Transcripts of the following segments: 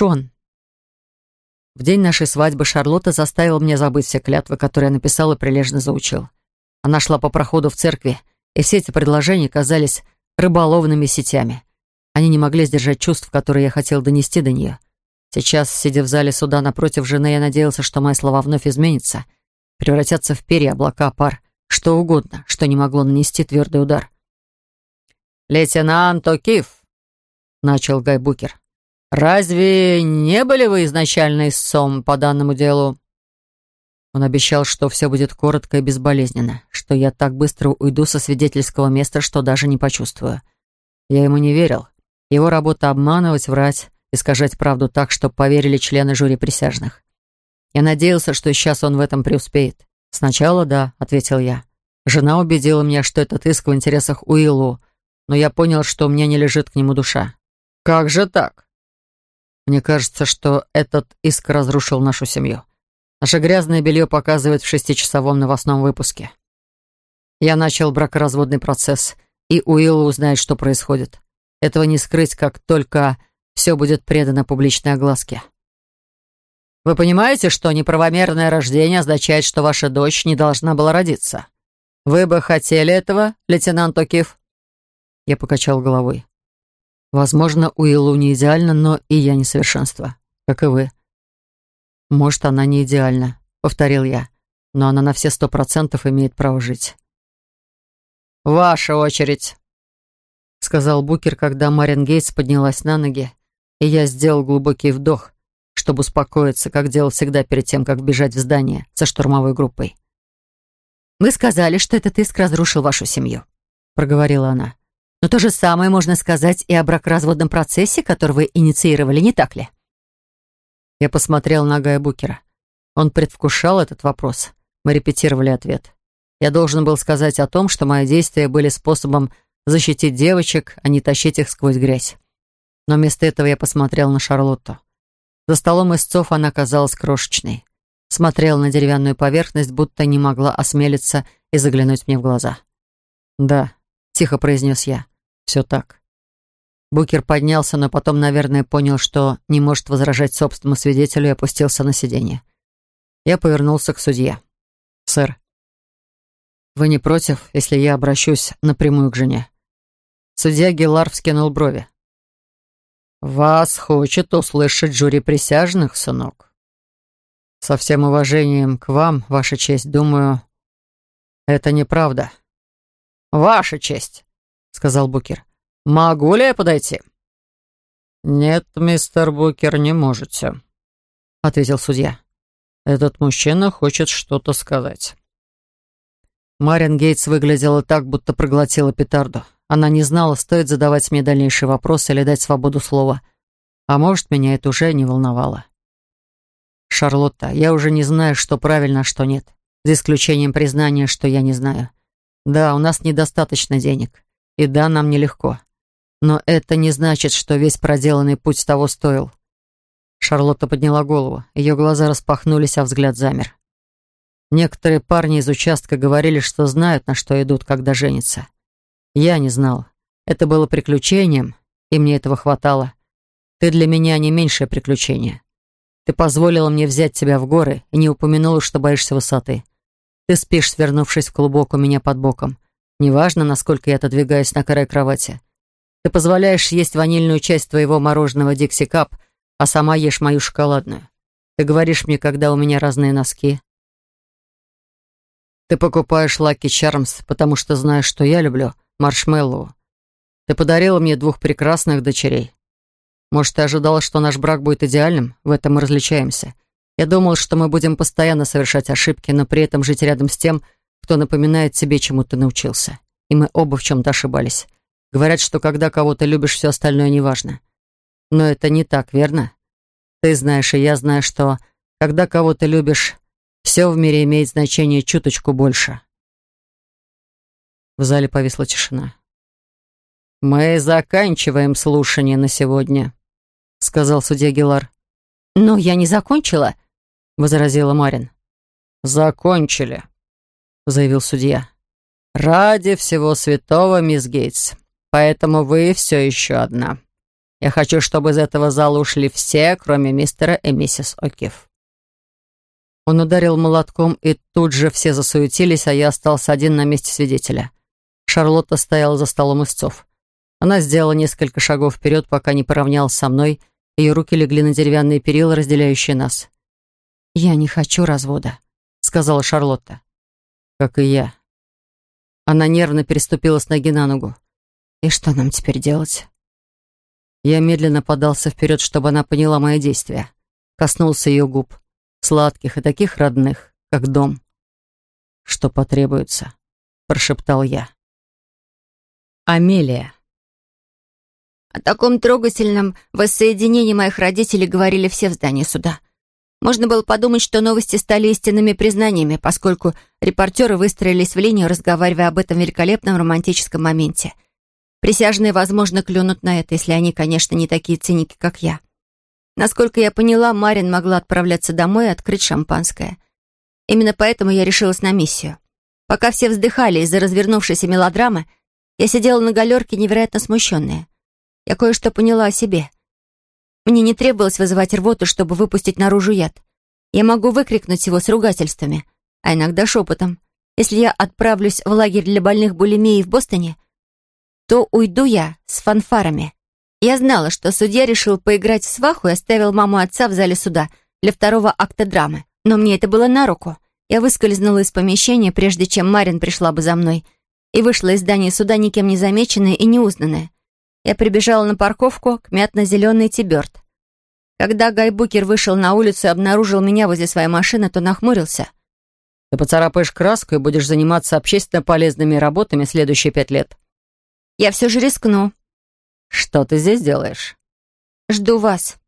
Шон. В день нашей свадьбы Шарлотта заставила меня забыть все клятвы, которые я написал и прилежно заучил. Она шла по проходу в церкви, и все эти предложения казались рыболовными сетями. Они не могли сдержать чувств, которые я хотел донести до нее. Сейчас, сидя в зале суда напротив жены, я надеялся, что мои слова вновь изменятся, превратятся в перья, облака, пар, что угодно, что не могло нанести твердый удар. «Лейтенант Окиф!» — начал Гай Букер. «Разве не были вы изначально истцом по данному делу?» Он обещал, что все будет коротко и безболезненно, что я так быстро уйду со свидетельского места, что даже не почувствую. Я ему не верил. Его работа — обманывать, врать, искажать правду так, чтобы поверили члены жюри присяжных. Я надеялся, что сейчас он в этом преуспеет. «Сначала да», — ответил я. Жена убедила меня, что этот иск в интересах Уиллу, но я понял, что мне не лежит к нему душа. «Как же так?» Мне кажется, что этот иск разрушил нашу семью. Наше грязное белье показывают в шестичасовом новостном выпуске. Я начал бракоразводный процесс, и Уилла узнает, что происходит. Этого не скрыть, как только все будет предано публичной огласке. Вы понимаете, что неправомерное рождение означает, что ваша дочь не должна была родиться? Вы бы хотели этого, лейтенант Окиф? Я покачал головой. Возможно, Уиллу не идеально, но и я не совершенство, как и вы. Может, она не идеальна, повторил я, но она на все сто процентов имеет право жить. «Ваша очередь», — сказал Букер, когда Марин Гейтс поднялась на ноги, и я сделал глубокий вдох, чтобы успокоиться, как делал всегда перед тем, как бежать в здание со штурмовой группой. «Вы сказали, что этот иск разрушил вашу семью», — проговорила она. Но то же самое можно сказать и о бракоразводном процессе, который вы инициировали, не так ли? Я посмотрел на Гая Букера. Он предвкушал этот вопрос. Мы репетировали ответ. Я должен был сказать о том, что мои действия были способом защитить девочек, а не тащить их сквозь грязь. Но вместо этого я посмотрел на Шарлотту. За столом истцов она казалась крошечной. Смотрела на деревянную поверхность, будто не могла осмелиться и заглянуть мне в глаза. Да, — тихо произнес я. «Все так». Букер поднялся, но потом, наверное, понял, что не может возражать собственному свидетелю и опустился на сиденье. Я повернулся к судье. «Сэр, вы не против, если я обращусь напрямую к жене?» Судья Гелар вскинул брови. «Вас хочет услышать жюри присяжных, сынок. Со всем уважением к вам, Ваша честь, думаю, это неправда». «Ваша честь», — сказал Букер. «Могу ли я подойти?» «Нет, мистер Букер, не можете», — ответил судья. «Этот мужчина хочет что-то сказать». Марин Гейтс выглядела так, будто проглотила петарду. Она не знала, стоит задавать мне дальнейшие вопросы или дать свободу слова. А может, меня это уже не волновало. «Шарлотта, я уже не знаю, что правильно, а что нет. За исключением признания, что я не знаю. Да, у нас недостаточно денег. И да, нам нелегко. Но это не значит, что весь проделанный путь того стоил. Шарлотта подняла голову. Ее глаза распахнулись, а взгляд замер. Некоторые парни из участка говорили, что знают, на что идут, когда женятся. Я не знал. Это было приключением, и мне этого хватало. Ты для меня не меньшее приключение. Ты позволила мне взять тебя в горы и не упомянула, что боишься высоты. Ты спишь, свернувшись в клубок у меня под боком. Неважно, насколько я отодвигаюсь на край кровати. Ты позволяешь есть ванильную часть твоего мороженого Dixie Cup, а сама ешь мою шоколадную. Ты говоришь мне, когда у меня разные носки. Ты покупаешь Лаки Charms, потому что знаешь, что я люблю маршмеллоу. Ты подарила мне двух прекрасных дочерей. Может, ты ожидала, что наш брак будет идеальным? В этом мы различаемся. Я думал, что мы будем постоянно совершать ошибки, но при этом жить рядом с тем, кто напоминает тебе, чему ты научился. И мы оба в чем-то ошибались. Говорят, что когда кого-то любишь, все остальное неважно. Но это не так, верно? Ты знаешь, и я знаю, что когда кого-то любишь, все в мире имеет значение чуточку больше. В зале повисла тишина. «Мы заканчиваем слушание на сегодня», — сказал судья Гелар. «Но я не закончила», возразила Марин. «Закончили», — заявил судья. «Ради всего святого, мисс Гейтс, поэтому вы все еще одна. Я хочу, чтобы из этого зала ушли все, кроме мистера и миссис О'Кив». Он ударил молотком, и тут же все засуетились, а я остался один на месте свидетеля. Шарлотта стояла за столом истцов. Она сделала несколько шагов вперед, пока не поравнялась со мной. Ее руки легли на деревянные перила, разделяющие нас. «Я не хочу развода», — сказала Шарлотта. «Как и я». Она нервно переступила с ноги на ногу. «И что нам теперь делать?» Я медленно подался вперед, чтобы она поняла мои действия. Коснулся ее губ, сладких и таких родных, как дом. «Что потребуется?» — прошептал я. Амелия. О таком трогательном воссоединении моих родителей говорили все в здании суда. Можно было подумать, что новости стали истинными признаниями, поскольку репортеры выстроились в линию, разговаривая об этом великолепном романтическом моменте. Присяжные, возможно, клюнут на это, если они, конечно, не такие циники, как я. Насколько я поняла, Марин могла отправляться домой и открыть шампанское. Именно поэтому я решилась на миссию. Пока все вздыхали из-за развернувшейся мелодрамы, я сидела на галерке невероятно смущенная. Я кое-что поняла о себе — мне не требовалось вызывать рвоту, чтобы выпустить наружу яд. Я могу выкрикнуть его с ругательствами, а иногда шепотом. Если я отправлюсь в лагерь для больных булимией в Бостоне, то уйду я с фанфарами. Я знала, что судья решил поиграть в сваху и оставил маму отца в зале суда для второго акта драмы. Но мне это было на руку. Я выскользнула из помещения, прежде чем Марин пришла бы за мной, и вышла из здания суда никем не замеченная и неузнанная. Я прибежала на парковку к мятно-зеленой Тиберт. Когда Гайбукер вышел на улицу и обнаружил меня возле своей машины, то нахмурился. «Ты поцарапаешь краску и будешь заниматься общественно полезными работами следующие пять лет». «Я все же рискну». «Что ты здесь делаешь?» «Жду вас».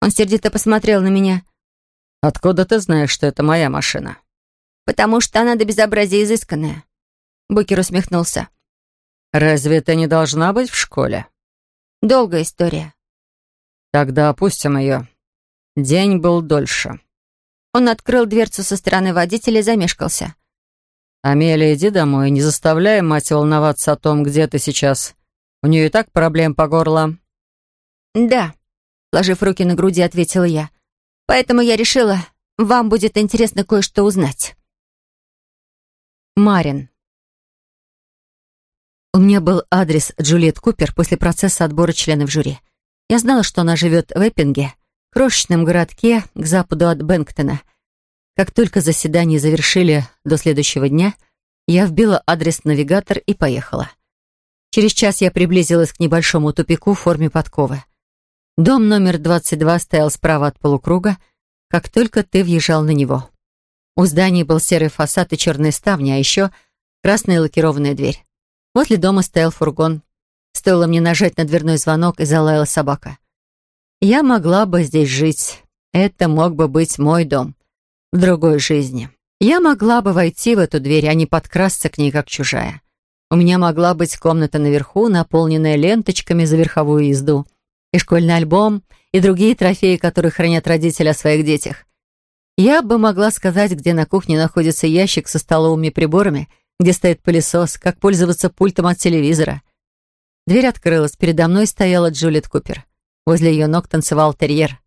Он сердито посмотрел на меня. «Откуда ты знаешь, что это моя машина?» «Потому что она до безобразия изысканная». Букер усмехнулся. «Разве ты не должна быть в школе?» «Долгая история». «Тогда опустим ее. День был дольше». Он открыл дверцу со стороны водителя и замешкался. «Амелия, иди домой, не заставляй мать волноваться о том, где ты сейчас. У нее и так проблем по горло». «Да», — ложив руки на груди, ответила я. «Поэтому я решила, вам будет интересно кое-что узнать». Марин. У меня был адрес Джульет Купер после процесса отбора членов жюри. Я знала, что она живет в Эппинге, крошечном городке к западу от Бенктона. Как только заседание завершили до следующего дня, я вбила адрес в навигатор и поехала. Через час я приблизилась к небольшому тупику в форме подковы. Дом номер 22 стоял справа от полукруга, как только ты въезжал на него. У здания был серый фасад и черные ставни, а еще красная лакированная дверь. Возле дома стоял фургон. Стоило мне нажать на дверной звонок, и залаяла собака. Я могла бы здесь жить. Это мог бы быть мой дом. В другой жизни. Я могла бы войти в эту дверь, а не подкрасться к ней, как чужая. У меня могла быть комната наверху, наполненная ленточками за верховую езду, и школьный альбом, и другие трофеи, которые хранят родители о своих детях. Я бы могла сказать, где на кухне находится ящик со столовыми приборами — где стоит пылесос, как пользоваться пультом от телевизора. Дверь открылась, передо мной стояла Джулит Купер. Возле ее ног танцевал терьер.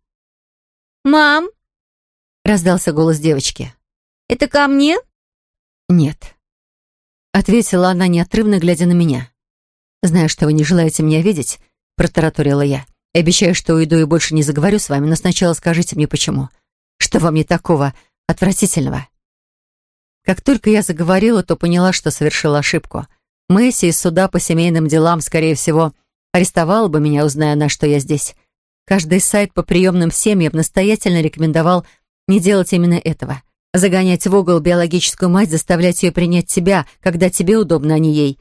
«Мам!» — раздался голос девочки. «Это ко мне?» «Нет», — ответила она, неотрывно глядя на меня. «Знаю, что вы не желаете меня видеть», — протараторила я. И «Обещаю, что уйду и больше не заговорю с вами, но сначала скажите мне, почему. Что вам не такого отвратительного?» Как только я заговорила, то поняла, что совершила ошибку. Месси из суда по семейным делам, скорее всего, арестовала бы меня, узная она, что я здесь. Каждый сайт по приемным семьям настоятельно рекомендовал не делать именно этого. Загонять в угол биологическую мать, заставлять ее принять тебя, когда тебе удобно, а не ей.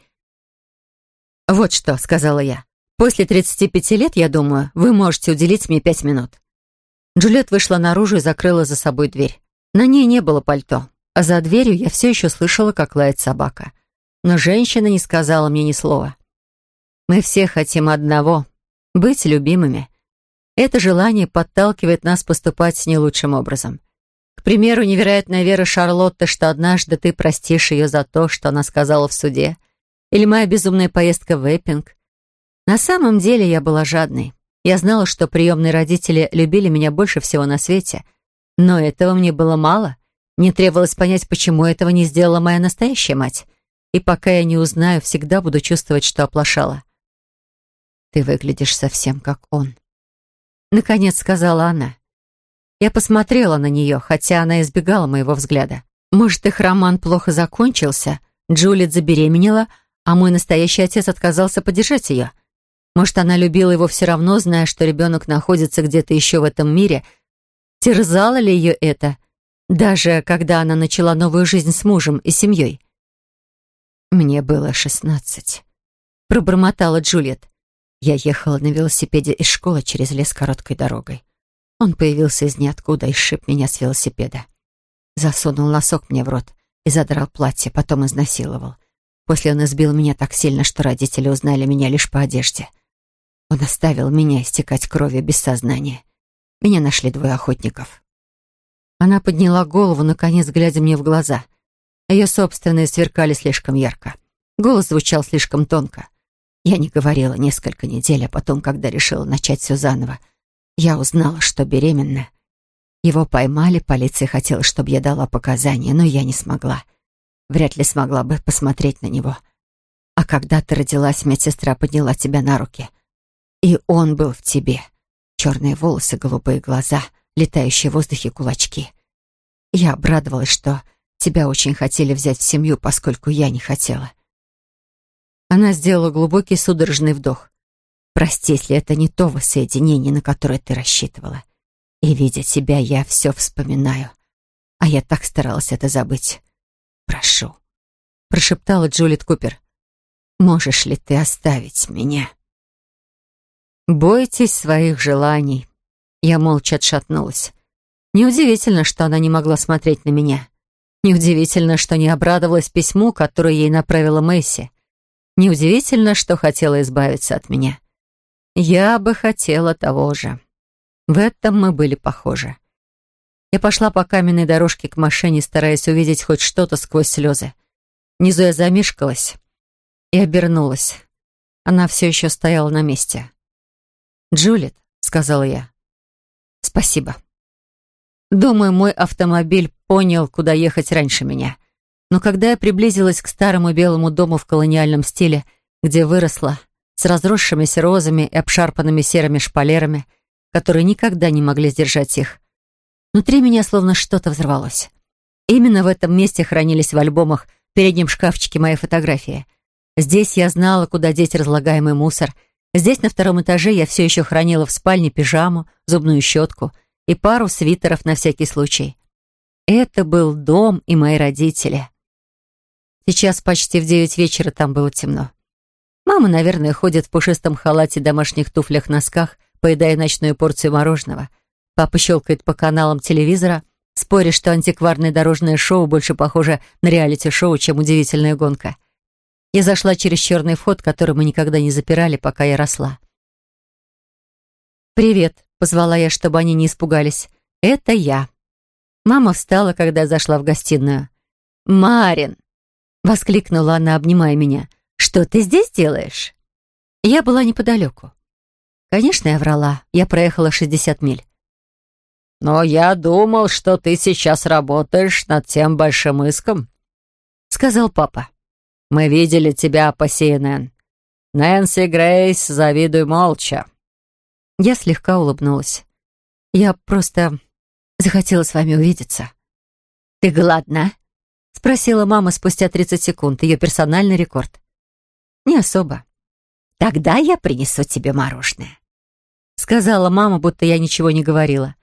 «Вот что», — сказала я. «После 35 лет, я думаю, вы можете уделить мне пять минут». Джульет вышла наружу и закрыла за собой дверь. На ней не было пальто. А за дверью я все еще слышала, как лает собака. Но женщина не сказала мне ни слова. Мы все хотим одного — быть любимыми. Это желание подталкивает нас поступать не лучшим образом. К примеру, невероятная вера Шарлотты, что однажды ты простишь ее за то, что она сказала в суде, или моя безумная поездка в Эппинг. На самом деле я была жадной. Я знала, что приемные родители любили меня больше всего на свете, но этого мне было мало — мне требовалось понять, почему этого не сделала моя настоящая мать. И пока я не узнаю, всегда буду чувствовать, что оплошала. «Ты выглядишь совсем как он», — наконец сказала она. Я посмотрела на нее, хотя она избегала моего взгляда. Может, их роман плохо закончился, Джулит забеременела, а мой настоящий отец отказался поддержать ее. Может, она любила его все равно, зная, что ребенок находится где-то еще в этом мире. Терзало ли ее это? даже когда она начала новую жизнь с мужем и семьей. «Мне было шестнадцать», — пробормотала Джульет. Я ехала на велосипеде из школы через лес короткой дорогой. Он появился из ниоткуда и сшиб меня с велосипеда. Засунул носок мне в рот и задрал платье, потом изнасиловал. После он избил меня так сильно, что родители узнали меня лишь по одежде. Он оставил меня истекать кровью без сознания. Меня нашли двое охотников. Она подняла голову, наконец, глядя мне в глаза. Ее собственные сверкали слишком ярко. Голос звучал слишком тонко. Я не говорила несколько недель, а потом, когда решила начать все заново, я узнала, что беременна. Его поймали, полиция хотела, чтобы я дала показания, но я не смогла. Вряд ли смогла бы посмотреть на него. А когда ты родилась, медсестра подняла тебя на руки. И он был в тебе. Черные волосы, голубые глаза — летающие в воздухе кулачки. Я обрадовалась, что тебя очень хотели взять в семью, поскольку я не хотела. Она сделала глубокий судорожный вдох. «Прости, если это не то воссоединение, на которое ты рассчитывала. И, видя тебя, я все вспоминаю. А я так старалась это забыть. Прошу», — прошептала Джулит Купер. «Можешь ли ты оставить меня?» «Бойтесь своих желаний», я молча отшатнулась. Неудивительно, что она не могла смотреть на меня. Неудивительно, что не обрадовалась письму, которое ей направила Мэйси. Неудивительно, что хотела избавиться от меня. Я бы хотела того же. В этом мы были похожи. Я пошла по каменной дорожке к машине, стараясь увидеть хоть что-то сквозь слезы. Внизу я замешкалась и обернулась. Она все еще стояла на месте. «Джулит», — сказала я. Спасибо. Думаю, мой автомобиль понял, куда ехать раньше меня. Но когда я приблизилась к старому белому дому в колониальном стиле, где выросла, с разросшимися розами и обшарпанными серыми шпалерами, которые никогда не могли сдержать их, внутри меня словно что-то взорвалось. Именно в этом месте хранились в альбомах в переднем шкафчике мои фотографии. Здесь я знала, куда деть разлагаемый мусор — Здесь, на втором этаже, я все еще хранила в спальне пижаму, зубную щетку и пару свитеров на всякий случай. Это был дом и мои родители. Сейчас почти в девять вечера там было темно. Мама, наверное, ходит в пушистом халате, домашних туфлях-носках, поедая ночную порцию мороженого. Папа щелкает по каналам телевизора, споря, что антикварное дорожное шоу больше похоже на реалити-шоу, чем удивительная гонка. Я зашла через черный вход, который мы никогда не запирали, пока я росла. «Привет», — позвала я, чтобы они не испугались. «Это я». Мама встала, когда я зашла в гостиную. «Марин!» — воскликнула она, обнимая меня. «Что ты здесь делаешь?» Я была неподалеку. Конечно, я врала. Я проехала 60 миль. «Но я думал, что ты сейчас работаешь над тем большим иском», — сказал папа. Мы видели тебя по CNN. Нэнси Грейс, завидуй молча». Я слегка улыбнулась. «Я просто захотела с вами увидеться». «Ты голодна?» — спросила мама спустя 30 секунд. Ее персональный рекорд. «Не особо». «Тогда я принесу тебе мороженое», — сказала мама, будто я ничего не говорила.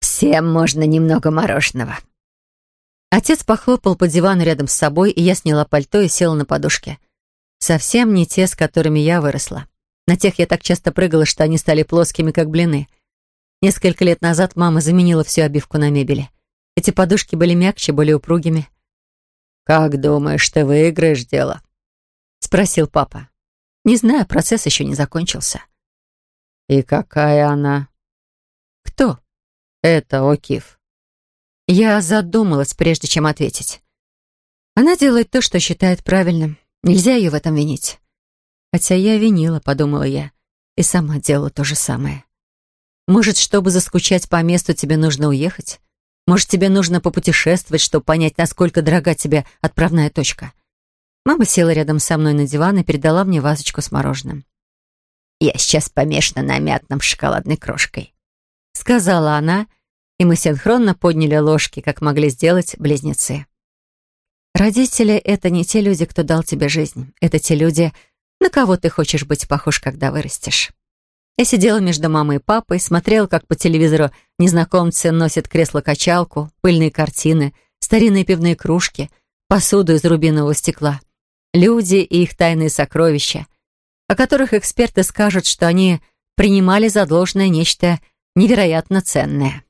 «Всем можно немного мороженого. Отец похлопал по дивану рядом с собой, и я сняла пальто и села на подушке. Совсем не те, с которыми я выросла. На тех я так часто прыгала, что они стали плоскими, как блины. Несколько лет назад мама заменила всю обивку на мебели. Эти подушки были мягче, более упругими. «Как думаешь, ты выиграешь дело?» — спросил папа. «Не знаю, процесс еще не закончился». «И какая она?» «Кто?» «Это Окиф». Я задумалась, прежде чем ответить. Она делает то, что считает правильным. Нельзя ее в этом винить. Хотя я винила, подумала я, и сама делала то же самое. Может, чтобы заскучать по месту, тебе нужно уехать? Может, тебе нужно попутешествовать, чтобы понять, насколько дорога тебе отправная точка? Мама села рядом со мной на диван и передала мне вазочку с мороженым. «Я сейчас помешана на мятном шоколадной крошкой», — сказала она, — и мы синхронно подняли ложки, как могли сделать близнецы. Родители — это не те люди, кто дал тебе жизнь. Это те люди, на кого ты хочешь быть похож, когда вырастешь. Я сидела между мамой и папой, смотрела, как по телевизору незнакомцы носят кресло-качалку, пыльные картины, старинные пивные кружки, посуду из рубинового стекла. Люди и их тайные сокровища, о которых эксперты скажут, что они принимали за должное нечто невероятно ценное.